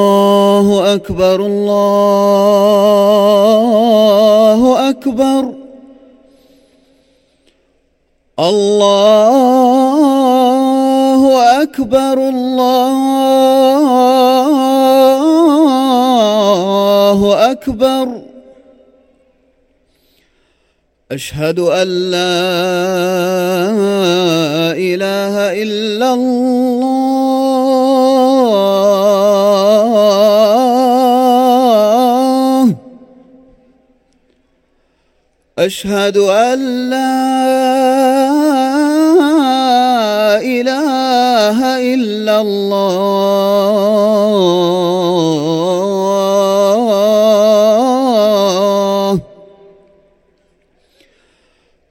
الله أكبر الله أكبر الله أكبر الله أكبر أشهد أن لا إلا الله أشهد أن لا إله إلا الله